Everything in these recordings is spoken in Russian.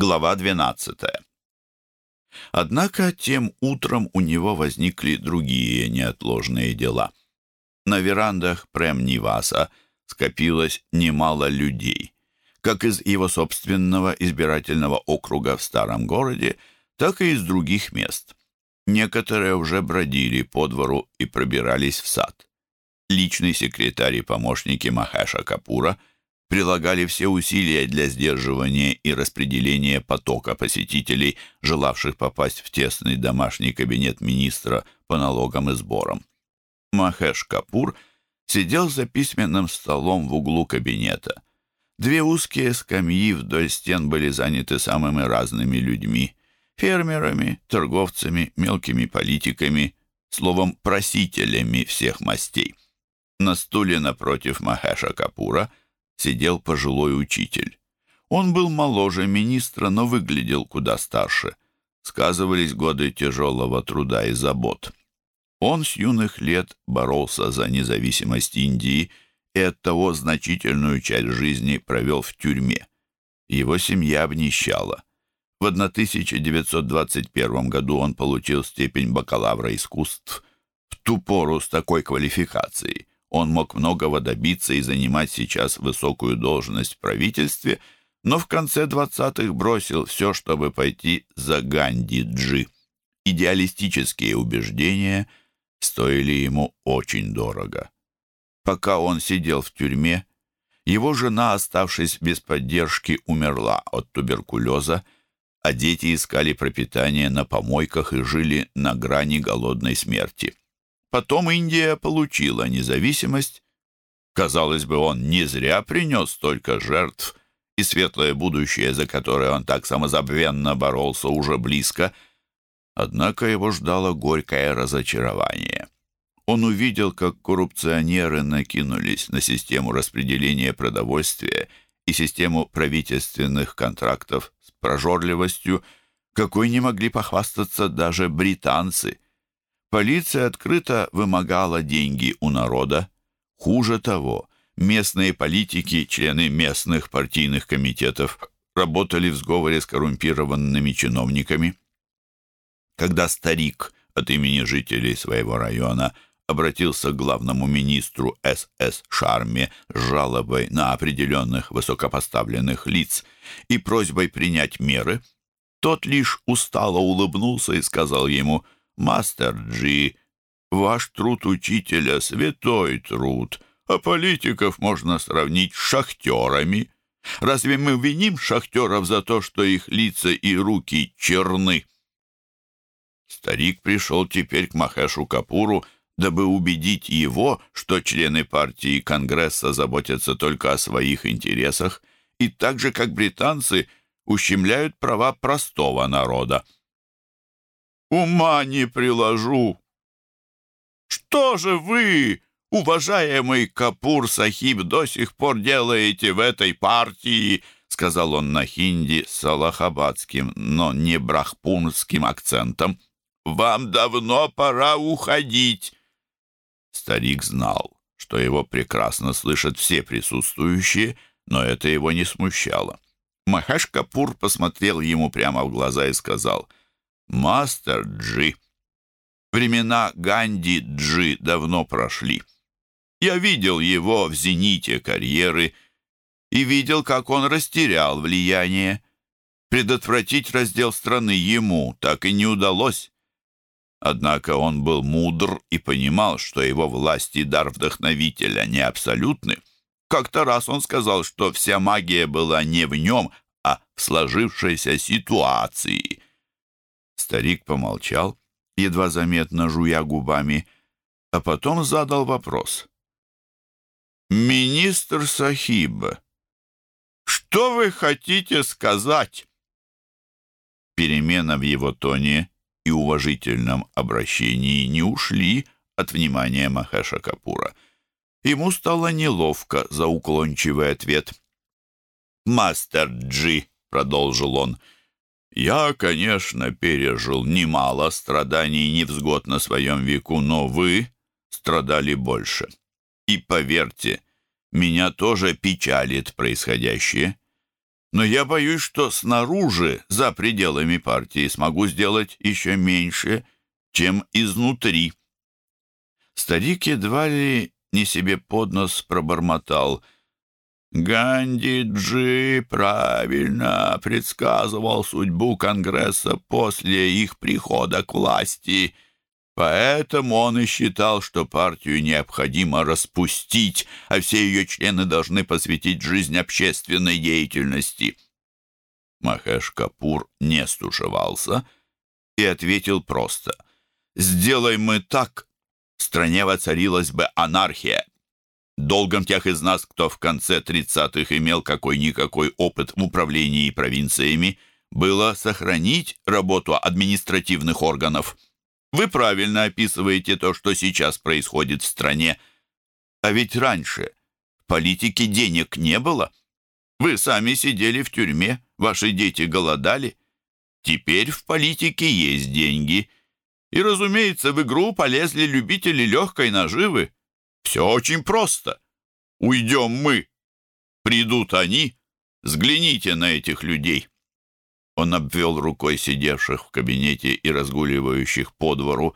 Глава 12. Однако тем утром у него возникли другие неотложные дела. На верандах Прем-Ниваса скопилось немало людей, как из его собственного избирательного округа в старом городе, так и из других мест. Некоторые уже бродили по двору и пробирались в сад. Личный секретарь и помощники Махеша Капура – прилагали все усилия для сдерживания и распределения потока посетителей, желавших попасть в тесный домашний кабинет министра по налогам и сборам. Махеш Капур сидел за письменным столом в углу кабинета. Две узкие скамьи вдоль стен были заняты самыми разными людьми — фермерами, торговцами, мелкими политиками, словом, просителями всех мастей. На стуле напротив Махеша Капура — сидел пожилой учитель. Он был моложе министра, но выглядел куда старше. Сказывались годы тяжелого труда и забот. Он с юных лет боролся за независимость Индии и оттого значительную часть жизни провел в тюрьме. Его семья обнищала. В 1921 году он получил степень бакалавра искусств. В ту пору с такой квалификацией он мог многого добиться и занимать сейчас высокую должность в правительстве, но в конце 20-х бросил все, чтобы пойти за Ганди-Джи. Идеалистические убеждения стоили ему очень дорого. Пока он сидел в тюрьме, его жена, оставшись без поддержки, умерла от туберкулеза, а дети искали пропитание на помойках и жили на грани голодной смерти. Потом Индия получила независимость. Казалось бы, он не зря принес столько жертв, и светлое будущее, за которое он так самозабвенно боролся, уже близко. Однако его ждало горькое разочарование. Он увидел, как коррупционеры накинулись на систему распределения продовольствия и систему правительственных контрактов с прожорливостью, какой не могли похвастаться даже британцы – Полиция открыто вымогала деньги у народа. Хуже того, местные политики, члены местных партийных комитетов, работали в сговоре с коррумпированными чиновниками. Когда старик от имени жителей своего района обратился к главному министру СС Шарме с жалобой на определенных высокопоставленных лиц и просьбой принять меры, тот лишь устало улыбнулся и сказал ему – «Мастер Джи, ваш труд учителя — святой труд, а политиков можно сравнить с шахтерами. Разве мы виним шахтеров за то, что их лица и руки черны?» Старик пришел теперь к Махешу Капуру, дабы убедить его, что члены партии Конгресса заботятся только о своих интересах и так же, как британцы, ущемляют права простого народа. Ума не приложу. Что же вы, уважаемый Капур Сахиб, до сих пор делаете в этой партии? Сказал он на хинди с аллахабадским, но не брахпунским акцентом. Вам давно пора уходить. Старик знал, что его прекрасно слышат все присутствующие, но это его не смущало. Махаш Капур посмотрел ему прямо в глаза и сказал — Мастер Джи. Времена Ганди Джи давно прошли. Я видел его в зените карьеры и видел, как он растерял влияние. Предотвратить раздел страны ему так и не удалось. Однако он был мудр и понимал, что его власть и дар вдохновителя не абсолютны. Как-то раз он сказал, что вся магия была не в нем, а в сложившейся ситуации — Старик помолчал, едва заметно жуя губами, а потом задал вопрос. «Министр Сахиб, что вы хотите сказать?» Перемена в его тоне и уважительном обращении не ушли от внимания Махеша Капура. Ему стало неловко за уклончивый ответ. «Мастер Джи», — продолжил он, — я, конечно, пережил немало страданий и невзгод на своем веку, но вы страдали больше. И поверьте, меня тоже печалит происходящее. Но я боюсь, что снаружи, за пределами партии, смогу сделать еще меньше, чем изнутри. Старик едва ли не себе под нос пробормотал. Ганди Джи правильно предсказывал судьбу Конгресса после их прихода к власти — Поэтому он и считал, что партию необходимо распустить, а все ее члены должны посвятить жизнь общественной деятельности. Махеш Капур не стушевался и ответил просто. «Сделай мы так, в стране воцарилась бы анархия. Долгом тех из нас, кто в конце тридцатых имел какой-никакой опыт в управлении провинциями, было сохранить работу административных органов». Вы правильно описываете то, что сейчас происходит в стране. А ведь раньше в политике денег не было. Вы сами сидели в тюрьме, ваши дети голодали. Теперь в политике есть деньги. И, разумеется, в игру полезли любители легкой наживы. Все очень просто. Уйдем мы, придут они. Взгляните на этих людей. Он обвел рукой сидевших в кабинете и разгуливающих по двору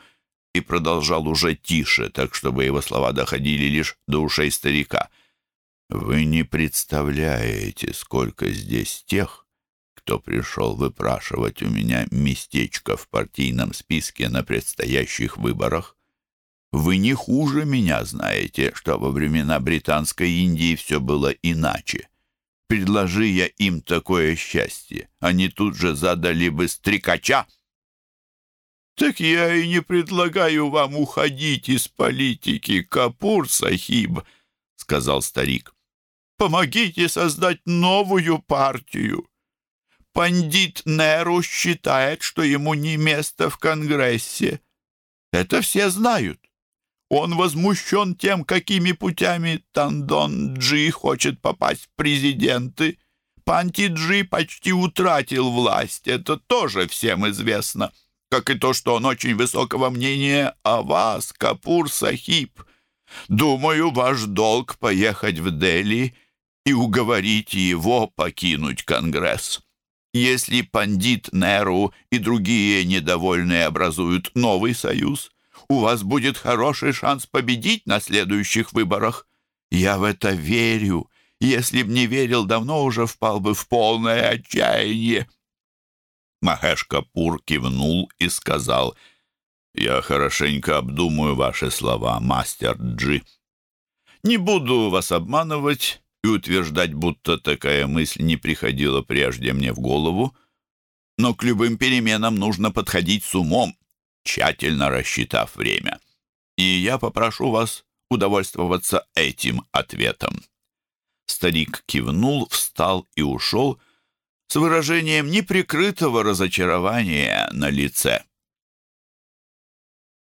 и продолжал уже тише, так чтобы его слова доходили лишь до ушей старика. «Вы не представляете, сколько здесь тех, кто пришел выпрашивать у меня местечко в партийном списке на предстоящих выборах. Вы не хуже меня знаете, что во времена Британской Индии все было иначе. Предложи я им такое счастье, они тут же задали бы стрекача. «Так я и не предлагаю вам уходить из политики, Капур Сахиб», — сказал старик. «Помогите создать новую партию. Пандит Неру считает, что ему не место в Конгрессе. Это все знают. Он возмущен тем, какими путями Тандон Джи хочет попасть в президенты. Панти Джи почти утратил власть, это тоже всем известно. Как и то, что он очень высокого мнения о вас, Капур Сахиб. Думаю, ваш долг поехать в Дели и уговорить его покинуть Конгресс. Если пандит Неру и другие недовольные образуют новый союз, у вас будет хороший шанс победить на следующих выборах. Я в это верю. Если б не верил, давно уже впал бы в полное отчаяние». Махеш Капур кивнул и сказал, «Я хорошенько обдумаю ваши слова, мастер Джи. Не буду вас обманывать и утверждать, будто такая мысль не приходила прежде мне в голову, но к любым переменам нужно подходить с умом тщательно рассчитав время. И я попрошу вас удовольствоваться этим ответом». Старик кивнул, встал и ушел с выражением неприкрытого разочарования на лице.